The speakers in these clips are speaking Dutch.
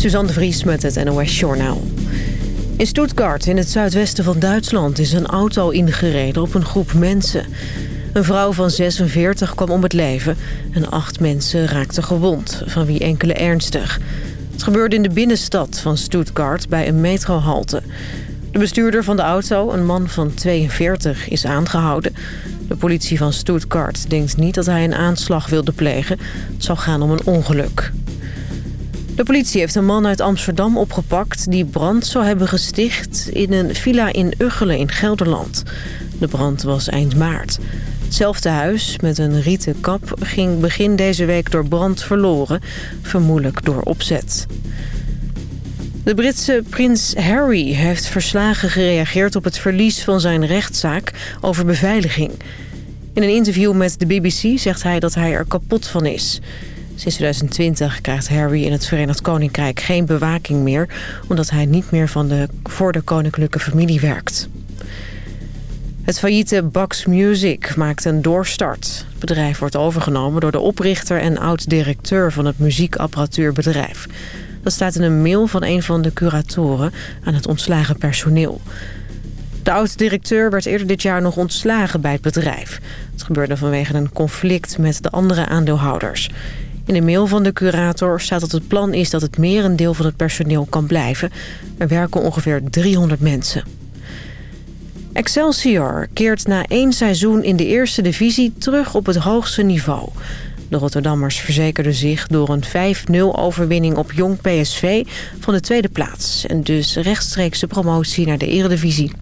Suzanne Vries met het NOS Journaal. In Stuttgart, in het zuidwesten van Duitsland, is een auto ingereden op een groep mensen. Een vrouw van 46 kwam om het leven en acht mensen raakten gewond, van wie enkele ernstig. Het gebeurde in de binnenstad van Stuttgart bij een metrohalte. De bestuurder van de auto, een man van 42, is aangehouden. De politie van Stuttgart denkt niet dat hij een aanslag wilde plegen. Het zou gaan om een ongeluk. De politie heeft een man uit Amsterdam opgepakt... die brand zou hebben gesticht in een villa in Uggelen in Gelderland. De brand was eind maart. Hetzelfde huis met een rieten kap ging begin deze week door brand verloren. Vermoedelijk door opzet. De Britse prins Harry heeft verslagen gereageerd op het verlies van zijn rechtszaak over beveiliging. In een interview met de BBC zegt hij dat hij er kapot van is. Sinds 2020 krijgt Harry in het Verenigd Koninkrijk geen bewaking meer... omdat hij niet meer van de, voor de koninklijke familie werkt. Het failliete Box Music maakt een doorstart. Het bedrijf wordt overgenomen door de oprichter en oud-directeur van het muziekapparatuurbedrijf. Dat staat in een mail van een van de curatoren aan het ontslagen personeel. De oud-directeur werd eerder dit jaar nog ontslagen bij het bedrijf. Het gebeurde vanwege een conflict met de andere aandeelhouders. In de mail van de curator staat dat het plan is dat het merendeel van het personeel kan blijven. Er werken ongeveer 300 mensen. Excelsior keert na één seizoen in de eerste divisie terug op het hoogste niveau. De Rotterdammers verzekerden zich door een 5-0 overwinning op Jong PSV van de tweede plaats. En dus rechtstreekse promotie naar de eredivisie.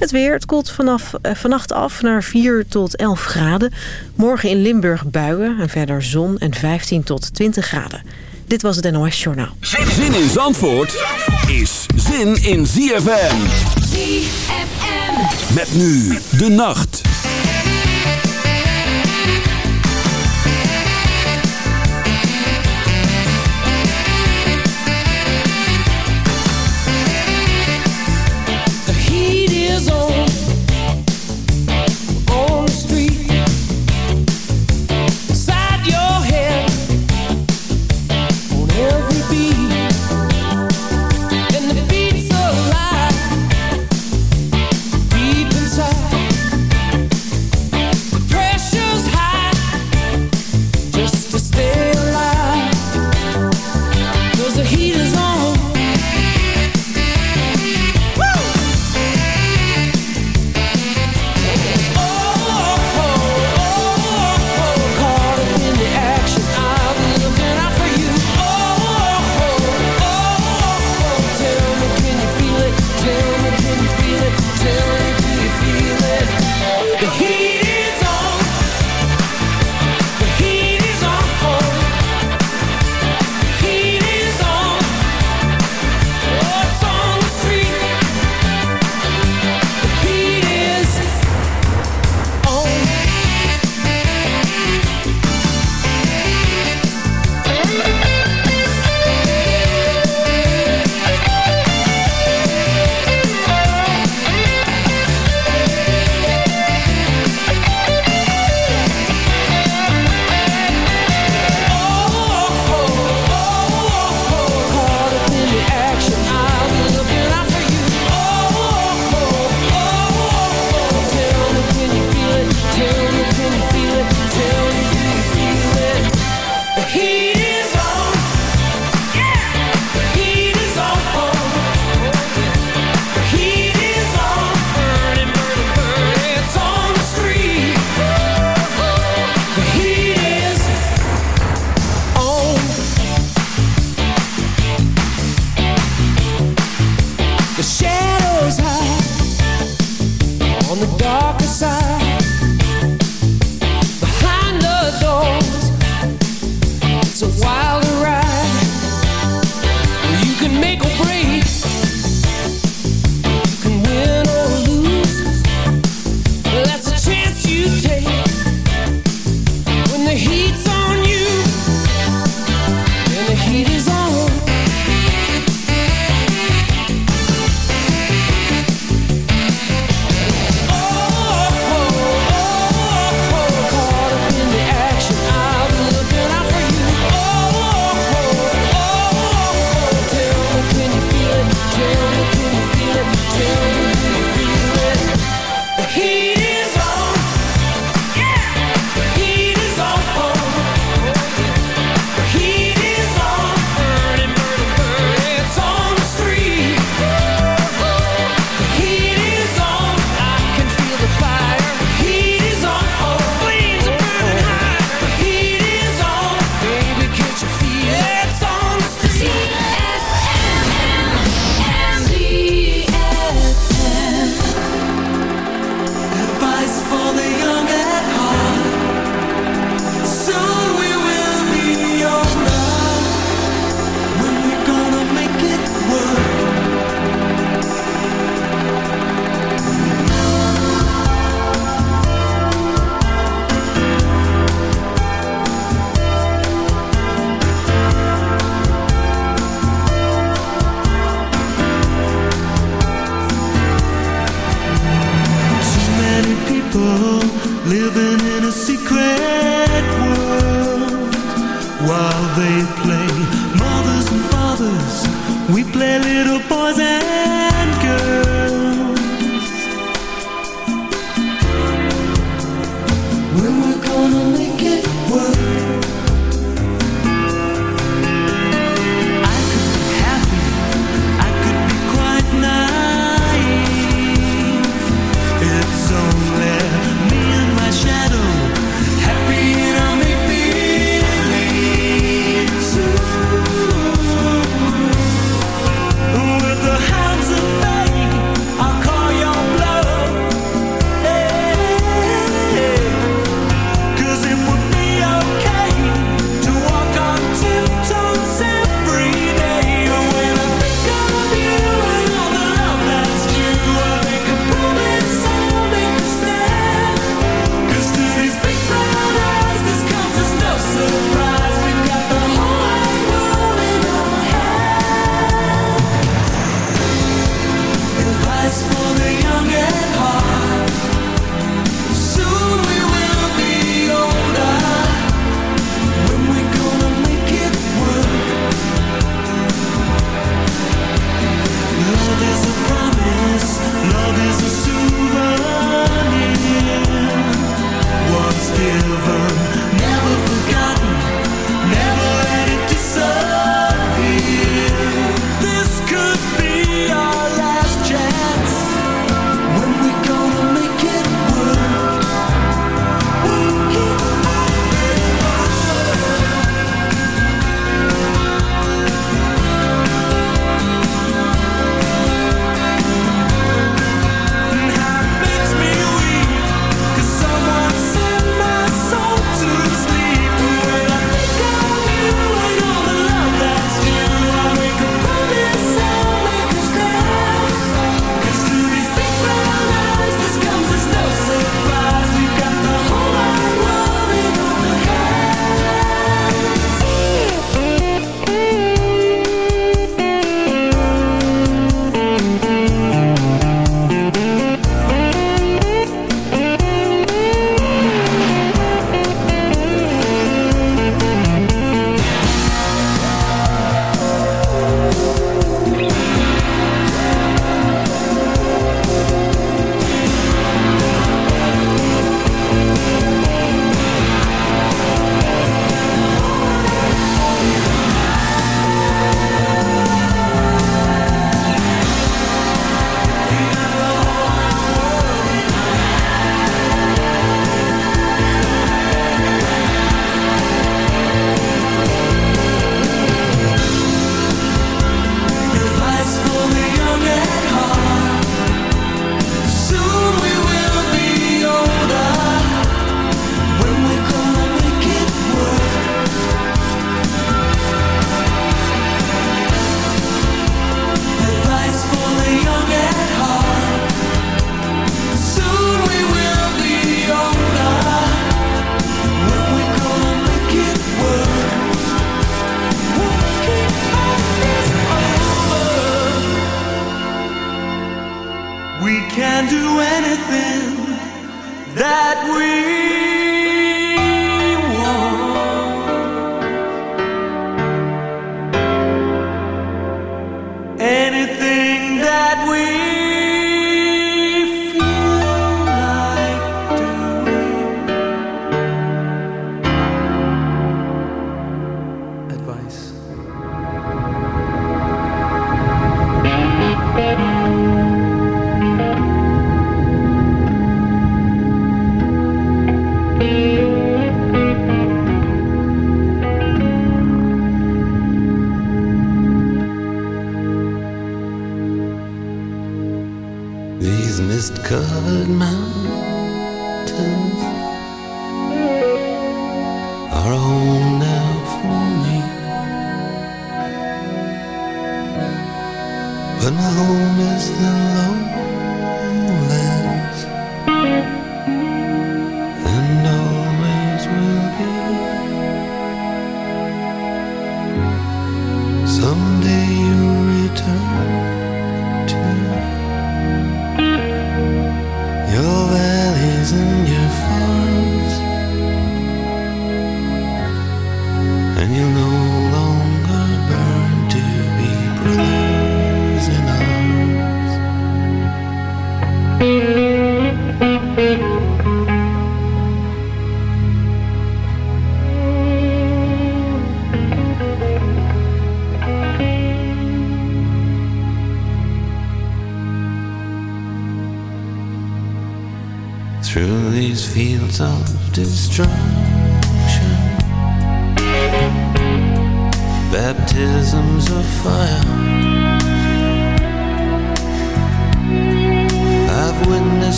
Het weer, het koelt vanaf, eh, vannacht af naar 4 tot 11 graden. Morgen in Limburg buien en verder zon en 15 tot 20 graden. Dit was het NOS Journaal. Zin in Zandvoort is zin in ZFM. ZFM. Met nu de nacht.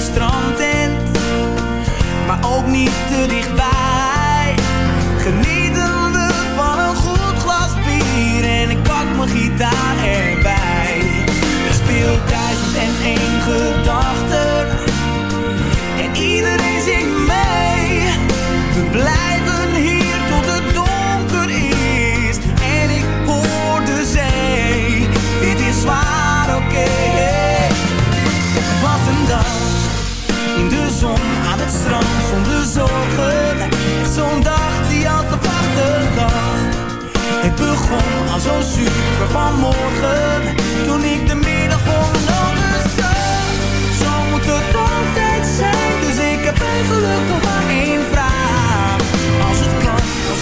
Strandtent, maar ook niet te dichtbij.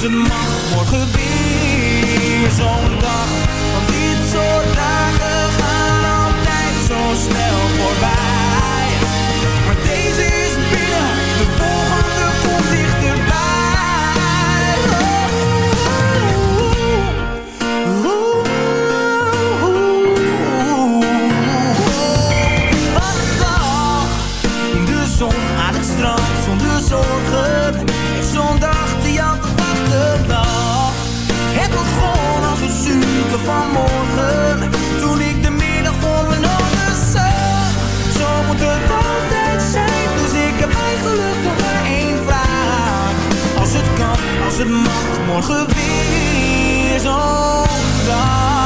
het mag morgen weer zo'n dag. Want dit soort dagen gaan altijd zo snel voorbij. Maar deze het mag morgen weer zo'n dag.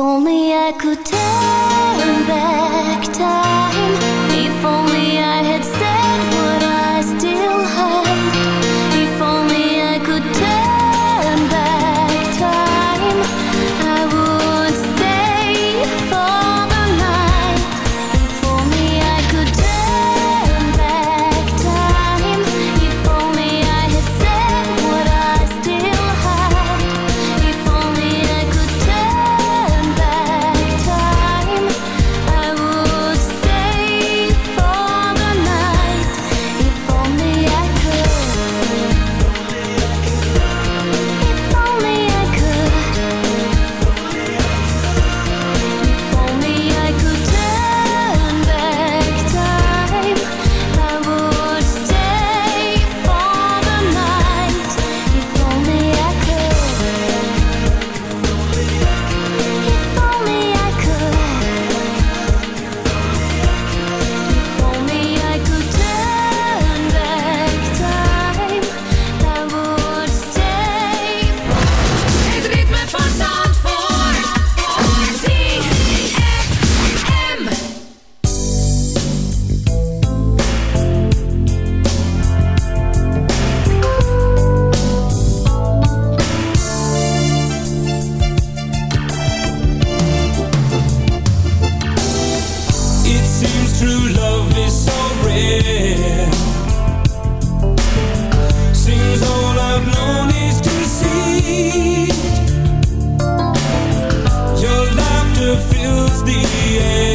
only I could turn back time. If only. the end.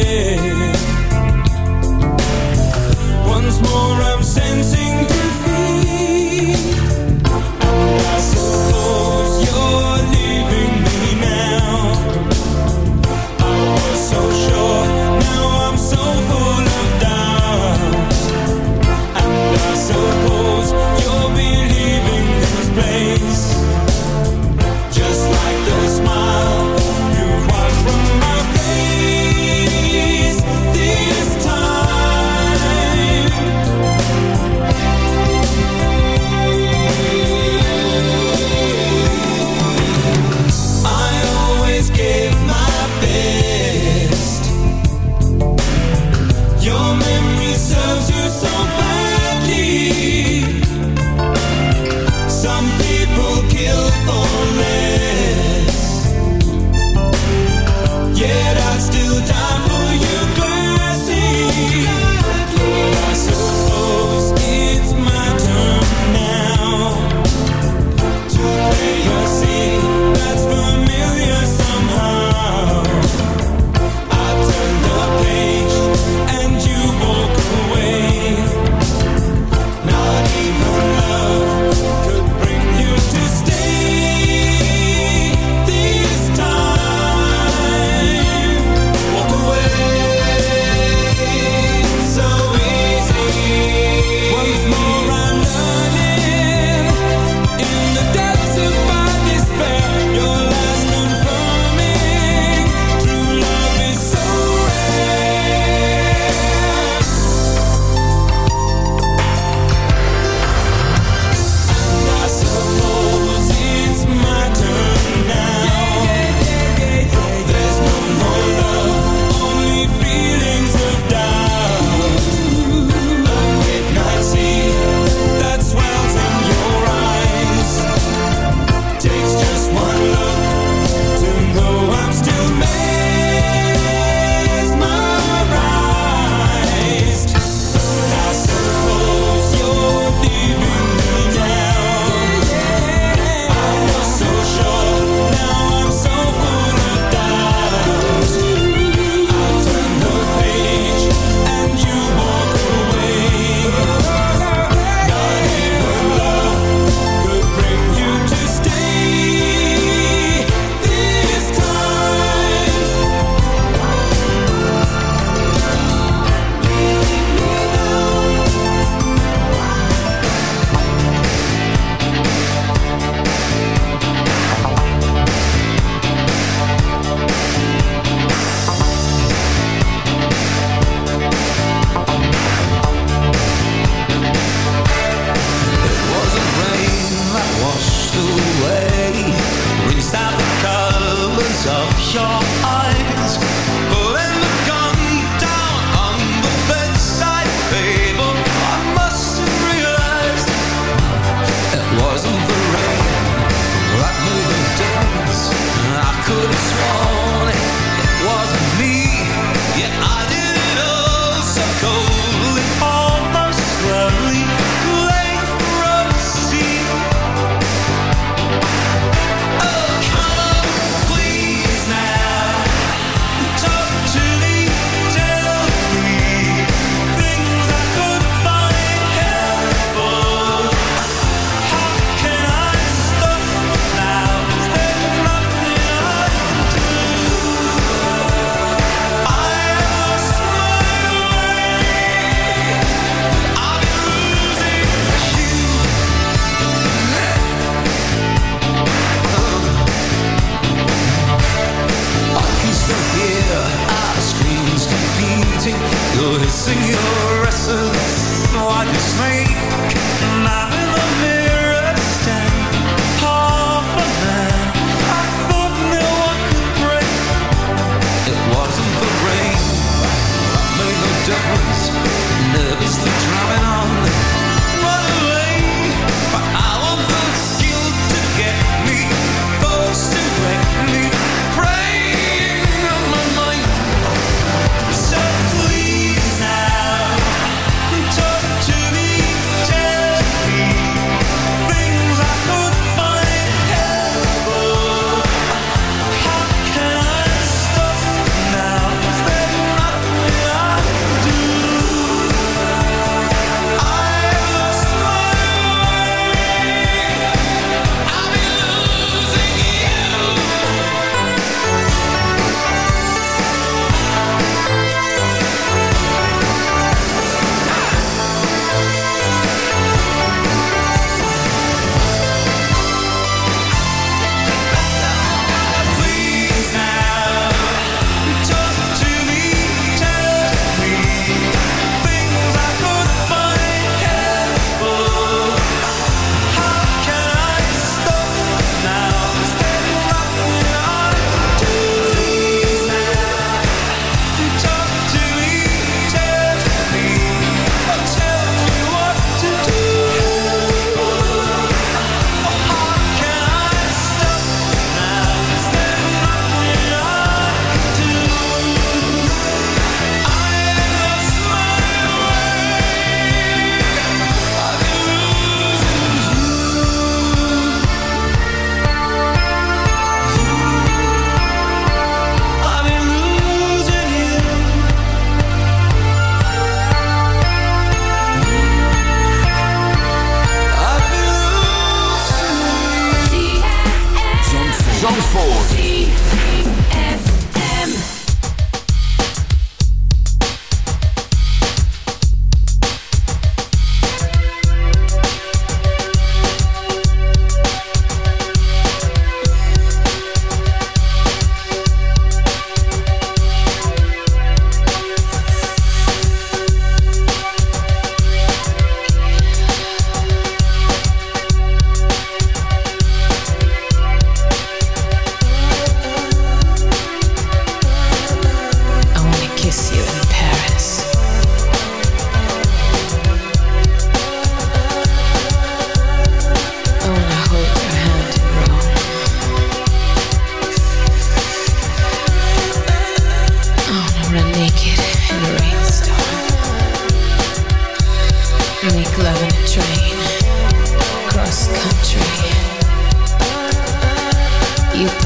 You.